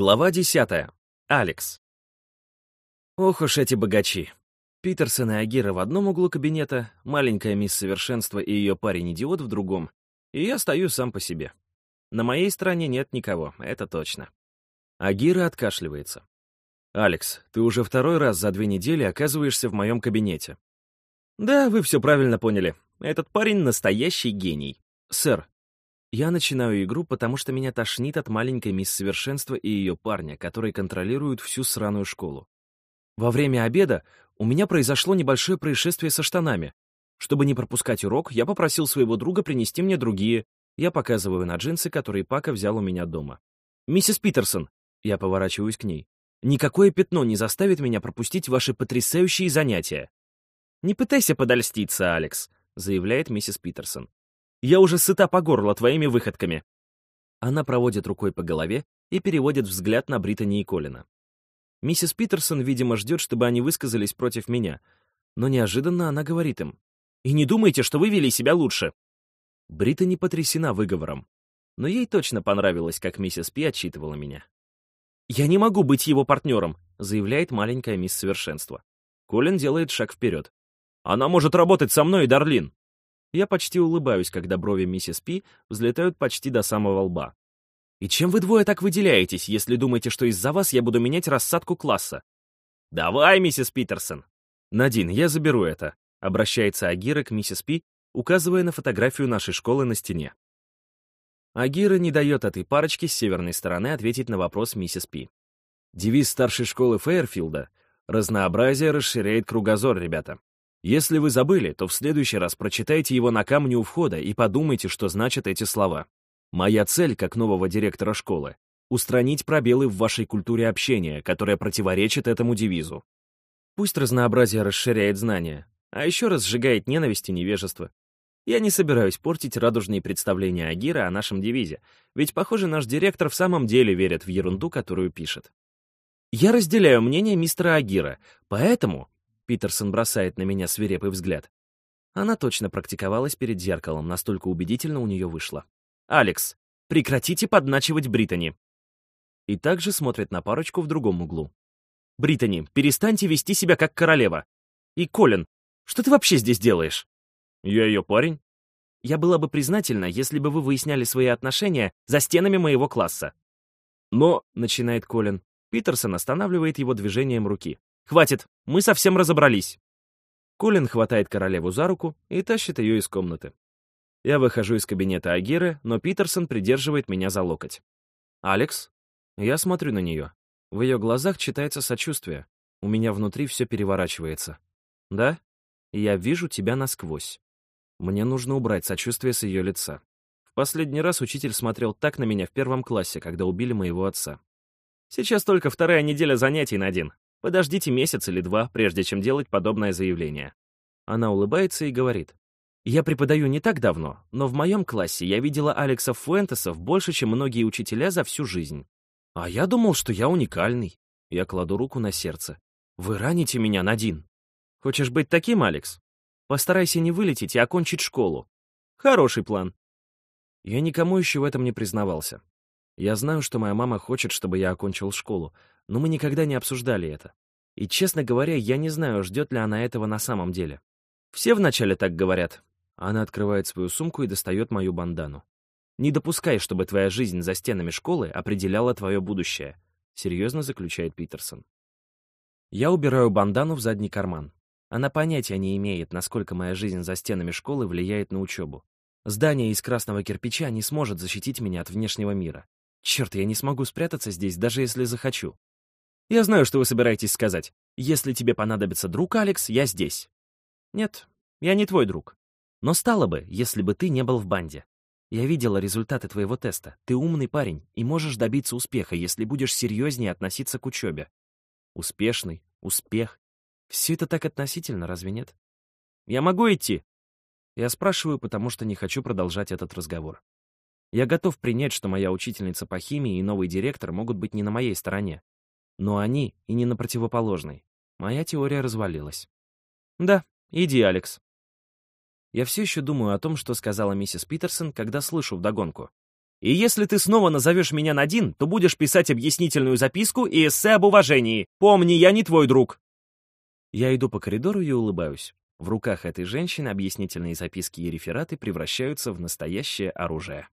Глава десятая. Алекс. Ох уж эти богачи. Питерсон и Агира в одном углу кабинета, маленькая мисс Совершенство и ее парень-идиот в другом, и я стою сам по себе. На моей стороне нет никого, это точно. Агира откашливается. «Алекс, ты уже второй раз за две недели оказываешься в моем кабинете». «Да, вы все правильно поняли. Этот парень — настоящий гений. Сэр, я начинаю игру, потому что меня тошнит от маленькой мисс Совершенства и ее парня, которые контролируют всю сраную школу. Во время обеда у меня произошло небольшое происшествие со штанами. Чтобы не пропускать урок, я попросил своего друга принести мне другие. Я показываю на джинсы, которые Пака взял у меня дома. «Миссис Питерсон!» Я поворачиваюсь к ней. «Никакое пятно не заставит меня пропустить ваши потрясающие занятия!» «Не пытайся подольститься, Алекс», — заявляет миссис Питерсон. Я уже сыта по горло твоими выходками». Она проводит рукой по голове и переводит взгляд на Британи и Колина. Миссис Питерсон, видимо, ждет, чтобы они высказались против меня, но неожиданно она говорит им. «И не думайте, что вы вели себя лучше!» Британи потрясена выговором, но ей точно понравилось, как миссис Пи отчитывала меня. «Я не могу быть его партнером», — заявляет маленькая мисс Совершенство. Колин делает шаг вперед. «Она может работать со мной, Дарлин!» Я почти улыбаюсь, когда брови миссис Пи взлетают почти до самого лба. «И чем вы двое так выделяетесь, если думаете, что из-за вас я буду менять рассадку класса?» «Давай, миссис Питерсон!» «Надин, я заберу это», — обращается Агира к миссис Пи, указывая на фотографию нашей школы на стене. Агира не дает этой парочке с северной стороны ответить на вопрос миссис Пи. Девиз старшей школы Фейерфилда «Разнообразие расширяет кругозор, ребята». Если вы забыли, то в следующий раз прочитайте его на камне у входа и подумайте, что значат эти слова. Моя цель, как нового директора школы, устранить пробелы в вашей культуре общения, которая противоречит этому девизу. Пусть разнообразие расширяет знания, а еще раз сжигает ненависть и невежество. Я не собираюсь портить радужные представления Агира о нашем девизе, ведь, похоже, наш директор в самом деле верит в ерунду, которую пишет. Я разделяю мнение мистера Агира, поэтому Питерсон бросает на меня свирепый взгляд. Она точно практиковалась перед зеркалом, настолько убедительно у нее вышло. «Алекс, прекратите подначивать Британи!» И также смотрит на парочку в другом углу. «Британи, перестаньте вести себя как королева! И, Колин, что ты вообще здесь делаешь?» «Я ее парень». «Я была бы признательна, если бы вы выясняли свои отношения за стенами моего класса». «Но», — начинает Колин, Питерсон останавливает его движением руки. Хватит, мы совсем разобрались. Колин хватает королеву за руку и тащит ее из комнаты. Я выхожу из кабинета Агиры, но Питерсон придерживает меня за локоть. «Алекс?» Я смотрю на нее. В ее глазах читается сочувствие. У меня внутри все переворачивается. «Да? Я вижу тебя насквозь. Мне нужно убрать сочувствие с ее лица. В последний раз учитель смотрел так на меня в первом классе, когда убили моего отца. Сейчас только вторая неделя занятий на один. Подождите месяц или два, прежде чем делать подобное заявление. Она улыбается и говорит. Я преподаю не так давно, но в моем классе я видела Алекса Фуэнтесов больше, чем многие учителя за всю жизнь. А я думал, что я уникальный. Я кладу руку на сердце. Вы раните меня, Надин. Хочешь быть таким, Алекс? Постарайся не вылететь и окончить школу. Хороший план. Я никому еще в этом не признавался. Я знаю, что моя мама хочет, чтобы я окончил школу, но мы никогда не обсуждали это. И, честно говоря, я не знаю, ждет ли она этого на самом деле. Все вначале так говорят. Она открывает свою сумку и достает мою бандану. «Не допускай, чтобы твоя жизнь за стенами школы определяла твое будущее», — серьезно заключает Питерсон. Я убираю бандану в задний карман. Она понятия не имеет, насколько моя жизнь за стенами школы влияет на учебу. Здание из красного кирпича не сможет защитить меня от внешнего мира. Черт, я не смогу спрятаться здесь, даже если захочу. Я знаю, что вы собираетесь сказать. Если тебе понадобится друг, Алекс, я здесь. Нет, я не твой друг. Но стало бы, если бы ты не был в банде. Я видела результаты твоего теста. Ты умный парень и можешь добиться успеха, если будешь серьезнее относиться к учебе. Успешный, успех. Все это так относительно, разве нет? Я могу идти? Я спрашиваю, потому что не хочу продолжать этот разговор. Я готов принять, что моя учительница по химии и новый директор могут быть не на моей стороне. Но они и не на противоположной. Моя теория развалилась. Да, иди, Алекс. Я все еще думаю о том, что сказала миссис Питерсон, когда слышу вдогонку. И если ты снова назовешь меня Надин, то будешь писать объяснительную записку и эссе об уважении. Помни, я не твой друг. Я иду по коридору и улыбаюсь. В руках этой женщины объяснительные записки и рефераты превращаются в настоящее оружие.